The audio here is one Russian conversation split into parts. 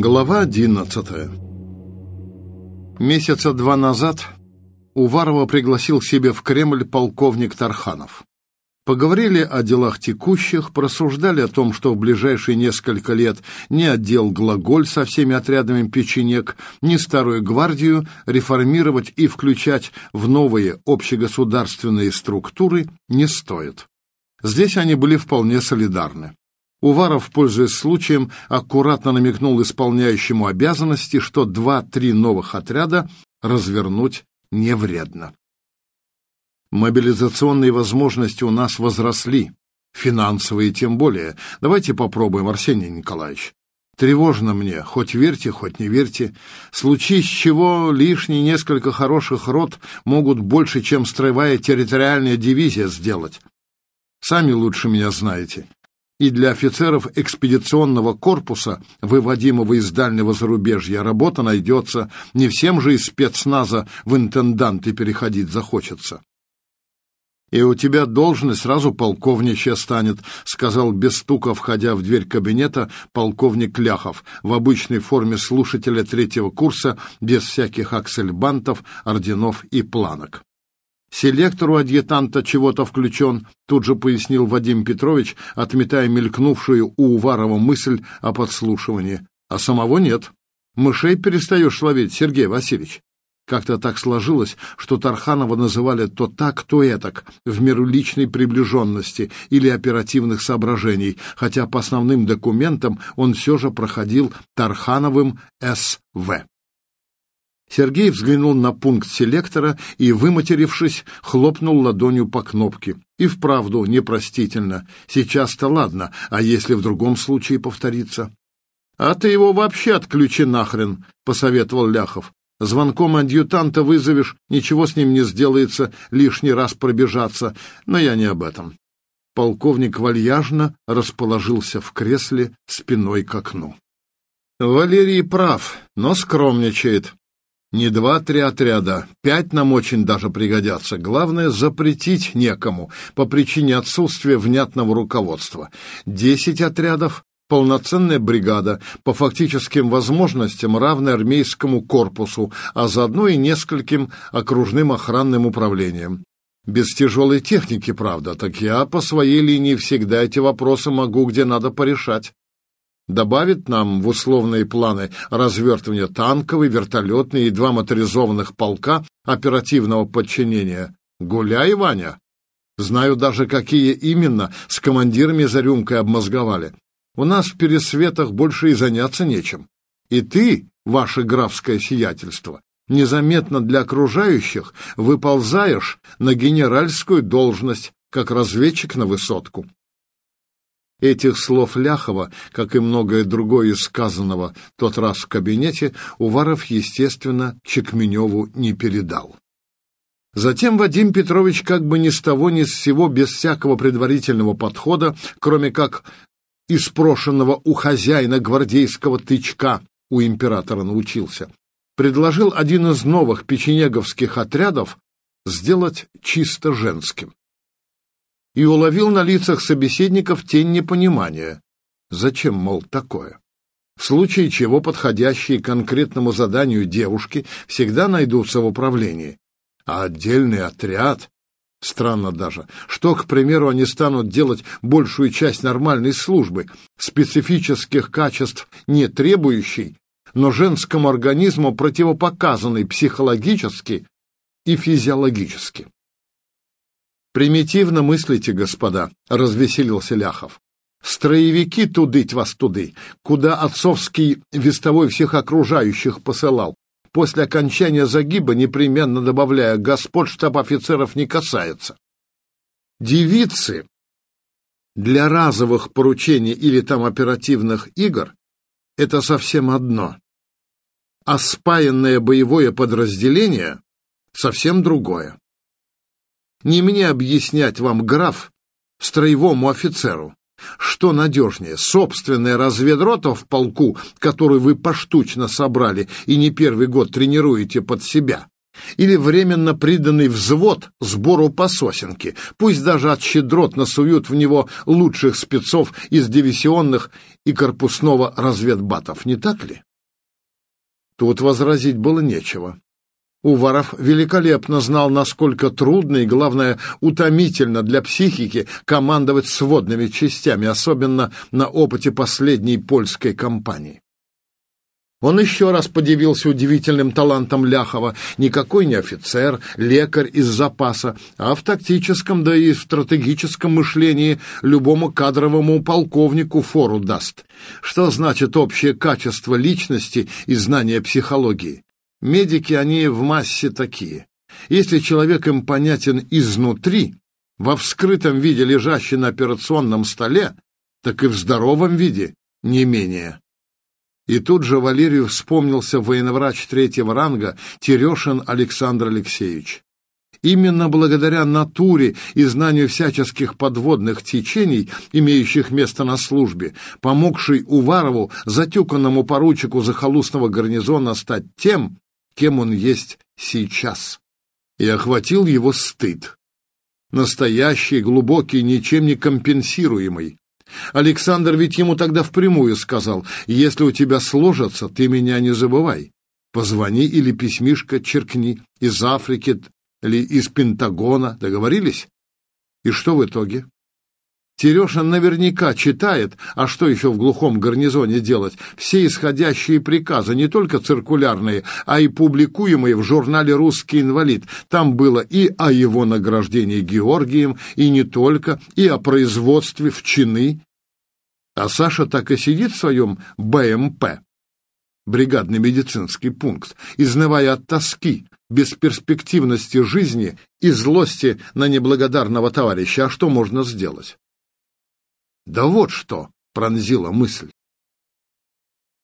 Глава 11 Месяца два назад Уварова пригласил к себе в Кремль полковник Тарханов. Поговорили о делах текущих, просуждали о том, что в ближайшие несколько лет ни отдел «Глаголь» со всеми отрядами печенек, ни Старую гвардию реформировать и включать в новые общегосударственные структуры не стоит. Здесь они были вполне солидарны. Уваров, пользуясь случаем, аккуратно намекнул исполняющему обязанности, что два-три новых отряда развернуть не вредно. Мобилизационные возможности у нас возросли, финансовые тем более. Давайте попробуем, Арсений Николаевич. Тревожно мне, хоть верьте, хоть не верьте. Случись чего, лишние несколько хороших рот могут больше, чем строевая территориальная дивизия сделать. Сами лучше меня знаете и для офицеров экспедиционного корпуса, выводимого из дальнего зарубежья, работа найдется. Не всем же из спецназа в интенданты переходить захочется. «И у тебя должность сразу полковничья станет», — сказал без стука, входя в дверь кабинета, полковник Ляхов в обычной форме слушателя третьего курса, без всяких аксельбантов, орденов и планок. Селектору адъютанта чего-то включен, тут же пояснил Вадим Петрович, отметая мелькнувшую у Уварова мысль о подслушивании. А самого нет. Мышей перестаешь ловить, Сергей Васильевич. Как-то так сложилось, что Тарханова называли то так, то этак, в меру личной приближенности или оперативных соображений, хотя по основным документам он все же проходил Тархановым СВ. Сергей взглянул на пункт селектора и, выматерившись, хлопнул ладонью по кнопке. И вправду непростительно. Сейчас-то ладно, а если в другом случае повторится? — А ты его вообще отключи нахрен, — посоветовал Ляхов. Звонком адъютанта вызовешь, ничего с ним не сделается, лишний раз пробежаться. Но я не об этом. Полковник вальяжно расположился в кресле спиной к окну. Валерий прав, но скромничает. Не два-три отряда, пять нам очень даже пригодятся. Главное, запретить некому по причине отсутствия внятного руководства. Десять отрядов, полноценная бригада, по фактическим возможностям равная армейскому корпусу, а заодно и нескольким окружным охранным управлениям. Без тяжелой техники, правда, так я по своей линии всегда эти вопросы могу где надо порешать добавит нам в условные планы развертывания танковой, вертолетной и два моторизованных полка оперативного подчинения. Гуляй, Ваня! Знаю даже, какие именно с командирами за рюмкой обмозговали. У нас в пересветах больше и заняться нечем. И ты, ваше графское сиятельство, незаметно для окружающих выползаешь на генеральскую должность, как разведчик на высотку. Этих слов Ляхова, как и многое другое сказанного тот раз в кабинете, Уваров, естественно, Чекменеву не передал. Затем Вадим Петрович как бы ни с того ни с сего, без всякого предварительного подхода, кроме как из прошенного у хозяина гвардейского тычка у императора научился, предложил один из новых печенеговских отрядов сделать чисто женским и уловил на лицах собеседников тень непонимания. Зачем, мол, такое? В случае чего подходящие конкретному заданию девушки всегда найдутся в управлении. А отдельный отряд... Странно даже, что, к примеру, они станут делать большую часть нормальной службы, специфических качеств не требующей, но женскому организму противопоказанной психологически и физиологически. «Примитивно мыслите, господа», — развеселился Ляхов. «Строевики тудыть вас туды, куда отцовский вестовой всех окружающих посылал, после окончания загиба непременно добавляя «Господь штаб офицеров не касается». Девицы для разовых поручений или там оперативных игр — это совсем одно, а спаянное боевое подразделение — совсем другое. Не мне объяснять вам, граф, строевому офицеру, что надежнее, собственная разведрота в полку, которую вы поштучно собрали и не первый год тренируете под себя, или временно приданный взвод сбору по сосенке, пусть даже от щедрот насуют в него лучших спецов из дивизионных и корпусного разведбатов, не так ли? Тут возразить было нечего. Уваров великолепно знал, насколько трудно и, главное, утомительно для психики командовать сводными частями, особенно на опыте последней польской кампании. Он еще раз подивился удивительным талантом Ляхова. Никакой не офицер, лекарь из запаса, а в тактическом, да и в стратегическом мышлении любому кадровому полковнику фору даст. Что значит общее качество личности и знание психологии? Медики, они в массе такие. Если человек им понятен изнутри, во вскрытом виде, лежащий на операционном столе, так и в здоровом виде не менее. И тут же Валерию вспомнился военврач третьего ранга Терешин Александр Алексеевич. Именно благодаря натуре и знанию всяческих подводных течений, имеющих место на службе, помогший Уварову, затюканному поручику захолустного гарнизона, стать тем, кем он есть сейчас. И охватил его стыд. Настоящий, глубокий, ничем не компенсируемый. Александр ведь ему тогда впрямую сказал, если у тебя сложится, ты меня не забывай. Позвони или письмишко черкни из Африки или из Пентагона. Договорились? И что в итоге? Терешин наверняка читает, а что еще в глухом гарнизоне делать, все исходящие приказы, не только циркулярные, а и публикуемые в журнале «Русский инвалид». Там было и о его награждении Георгием, и не только, и о производстве в чины. А Саша так и сидит в своем БМП, бригадный медицинский пункт, изнывая от тоски, бесперспективности жизни и злости на неблагодарного товарища. А что можно сделать? Да вот что пронзила мысль.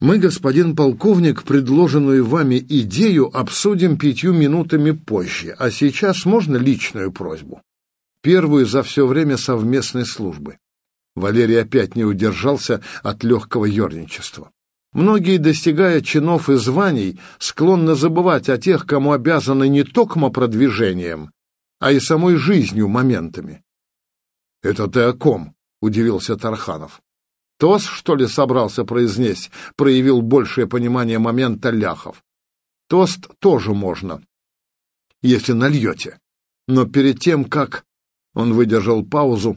Мы, господин полковник, предложенную вами идею обсудим пятью минутами позже, а сейчас можно личную просьбу? Первую за все время совместной службы. Валерий опять не удержался от легкого ерничества. Многие, достигая чинов и званий, склонны забывать о тех, кому обязаны не только продвижением, а и самой жизнью моментами. — Это ты о ком? — удивился Тарханов. «Тос, что ли, собрался произнести?» — проявил большее понимание момента Ляхов. «Тост тоже можно, если нальете. Но перед тем, как...» — он выдержал паузу.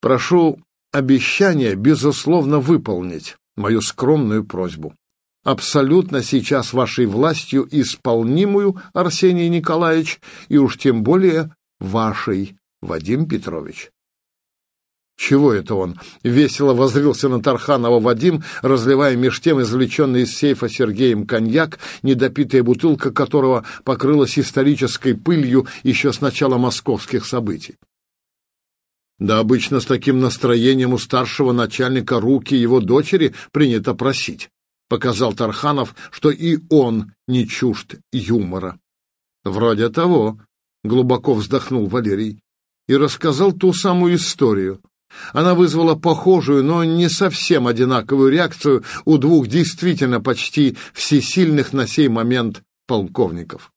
«Прошу обещание, безусловно, выполнить мою скромную просьбу. Абсолютно сейчас вашей властью исполнимую, Арсений Николаевич, и уж тем более вашей, Вадим Петрович. Чего это он? Весело возрился на Тарханова Вадим, разливая меж тем извлеченный из сейфа Сергеем коньяк, недопитая бутылка которого покрылась исторической пылью еще с начала московских событий. Да обычно с таким настроением у старшего начальника руки его дочери принято просить. Показал Тарханов, что и он не чужд юмора. Вроде того, глубоко вздохнул Валерий и рассказал ту самую историю, она вызвала похожую, но не совсем одинаковую реакцию у двух действительно почти всесильных на сей момент полковников.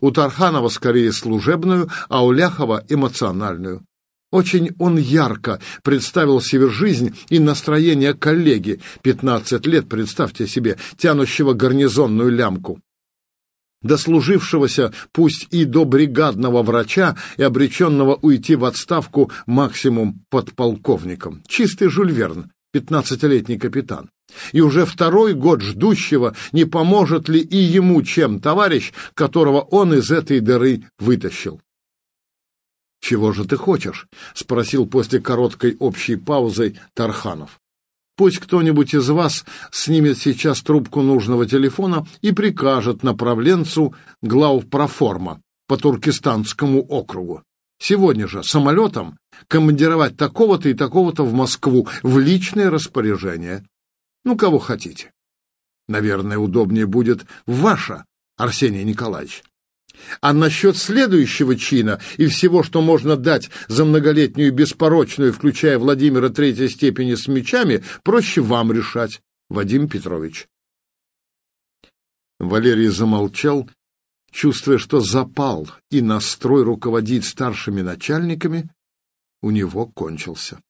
У Тарханова скорее служебную, а у Ляхова эмоциональную. Очень он ярко представил себе жизнь и настроение коллеги, 15 лет, представьте себе, тянущего гарнизонную лямку дослужившегося пусть и до бригадного врача и обреченного уйти в отставку максимум подполковником. Чистый Жюль Верн, пятнадцатилетний капитан. И уже второй год ждущего, не поможет ли и ему чем товарищ, которого он из этой дыры вытащил. «Чего же ты хочешь?» — спросил после короткой общей паузы Тарханов. Пусть кто-нибудь из вас снимет сейчас трубку нужного телефона и прикажет направленцу главпроформа по Туркестанскому округу. Сегодня же самолетом командировать такого-то и такого-то в Москву в личное распоряжение. Ну, кого хотите. Наверное, удобнее будет ваше, Арсений Николаевич. А насчет следующего чина и всего, что можно дать за многолетнюю беспорочную, включая Владимира третьей степени с мечами, проще вам решать, Вадим Петрович. Валерий замолчал, чувствуя, что запал и настрой руководить старшими начальниками у него кончился.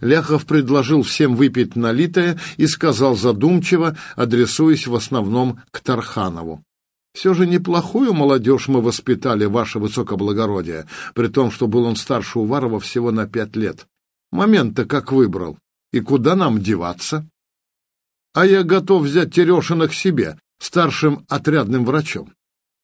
Ляхов предложил всем выпить налитое и сказал задумчиво, адресуясь в основном к Тарханову. «Все же неплохую молодежь мы воспитали, ваше высокоблагородие, при том, что был он старше Уварова всего на пять лет. Момент-то как выбрал. И куда нам деваться?» «А я готов взять Терешина к себе, старшим отрядным врачом.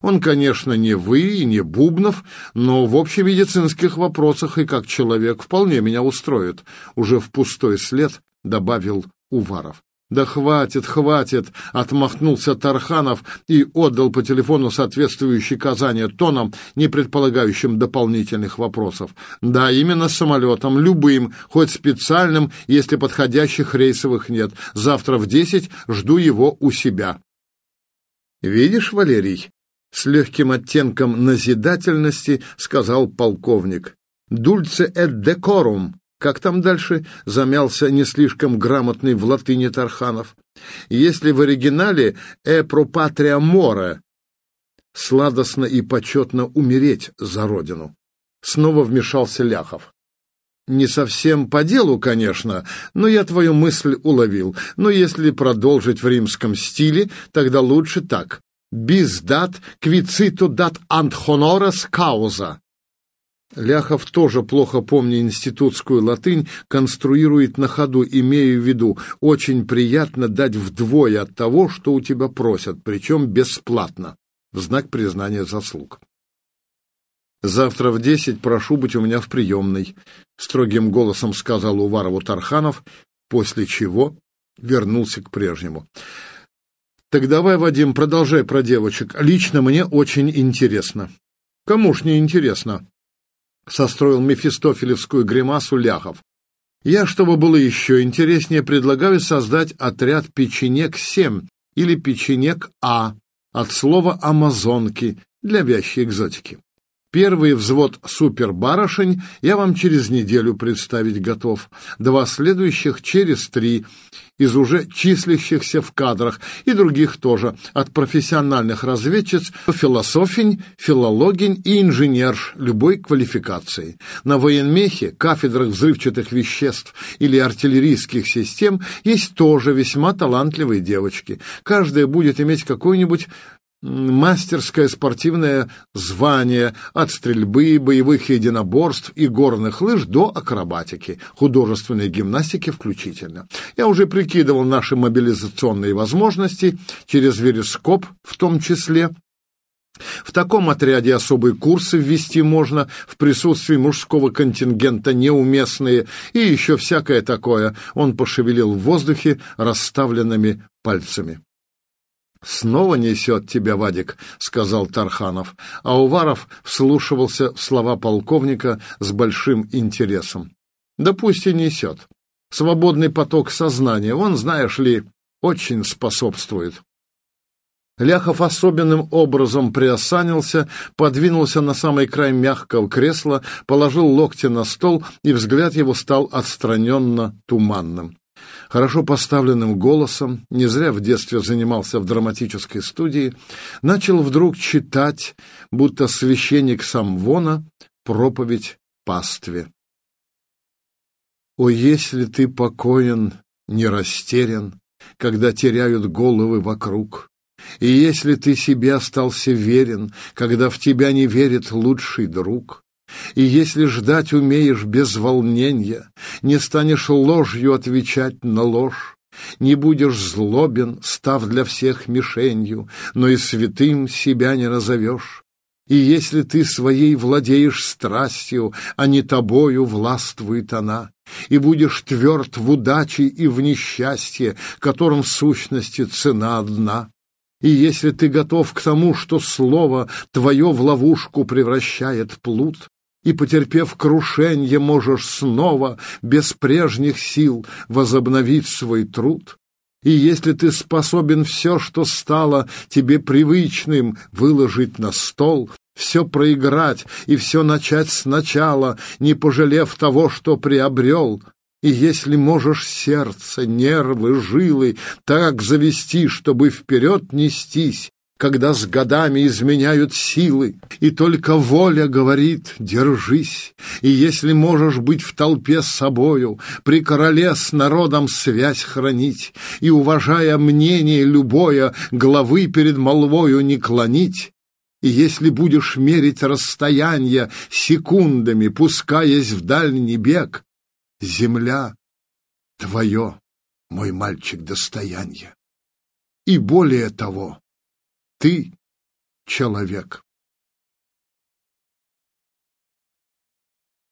Он, конечно, не вы и не Бубнов, но в общемедицинских вопросах и как человек вполне меня устроит, уже в пустой след добавил Уваров. «Да хватит, хватит!» — отмахнулся Тарханов и отдал по телефону соответствующие казания тоном, не предполагающим дополнительных вопросов. «Да, именно самолетом, любым, хоть специальным, если подходящих рейсовых нет. Завтра в десять жду его у себя». «Видишь, Валерий?» с легким оттенком назидательности сказал полковник. «Дульце эт декорум». Как там дальше замялся не слишком грамотный в латыни Тарханов? Если в оригинале «э про патрия море» сладостно и почетно умереть за родину. Снова вмешался Ляхов. Не совсем по делу, конечно, но я твою мысль уловил. Но если продолжить в римском стиле, тогда лучше так bis dat quicito dat ant honoris causa. Ляхов, тоже плохо помня институтскую латынь, конструирует на ходу, имея в виду, очень приятно дать вдвое от того, что у тебя просят, причем бесплатно, в знак признания заслуг. «Завтра в десять прошу быть у меня в приемной», — строгим голосом сказал Уварову Тарханов, после чего вернулся к прежнему. Так давай, Вадим, продолжай про девочек. Лично мне очень интересно. Кому ж не интересно? Состроил мефистофелевскую гримасу Ляхов. Я, чтобы было еще интереснее, предлагаю создать отряд печенек-7 или печенек-А от слова «амазонки» для вящей экзотики. Первый взвод супербарышень я вам через неделю представить готов, два следующих через три, из уже числящихся в кадрах, и других тоже, от профессиональных разведчиц, философинь, филологинь и инженерш любой квалификации. На военмехе, кафедрах взрывчатых веществ или артиллерийских систем есть тоже весьма талантливые девочки. Каждая будет иметь какой-нибудь мастерское спортивное звание от стрельбы, боевых единоборств и горных лыж до акробатики, художественной гимнастики включительно. Я уже прикидывал наши мобилизационные возможности через верескоп в том числе. В таком отряде особые курсы ввести можно, в присутствии мужского контингента неуместные и еще всякое такое. Он пошевелил в воздухе расставленными пальцами. «Снова несет тебя, Вадик», — сказал Тарханов, а Уваров вслушивался в слова полковника с большим интересом. «Да пусть и несет. Свободный поток сознания, он, знаешь ли, очень способствует». Ляхов особенным образом приосанился, подвинулся на самый край мягкого кресла, положил локти на стол, и взгляд его стал отстраненно туманным хорошо поставленным голосом, не зря в детстве занимался в драматической студии, начал вдруг читать, будто священник Самвона, проповедь пастве. «О, если ты покоен, не растерян, когда теряют головы вокруг, и если ты себе остался верен, когда в тебя не верит лучший друг, и если ждать умеешь без волнения, не станешь ложью отвечать на ложь, не будешь злобен, став для всех мишенью, но и святым себя не назовешь. И если ты своей владеешь страстью, а не тобою властвует она, и будешь тверд в удаче и в несчастье, которым в сущности цена одна, и если ты готов к тому, что слово твое в ловушку превращает плут, и, потерпев крушенье, можешь снова, без прежних сил, возобновить свой труд. И если ты способен все, что стало тебе привычным, выложить на стол, все проиграть и все начать сначала, не пожалев того, что приобрел, и если можешь сердце, нервы, жилы так завести, чтобы вперед нестись, когда с годами изменяют силы, и только воля говорит «держись», и если можешь быть в толпе с собою, при короле с народом связь хранить, и, уважая мнение любое, главы перед молвою не клонить, и если будешь мерить расстояние секундами, пускаясь в дальний бег, земля — твое, мой мальчик, достояние. И более того, ты человек.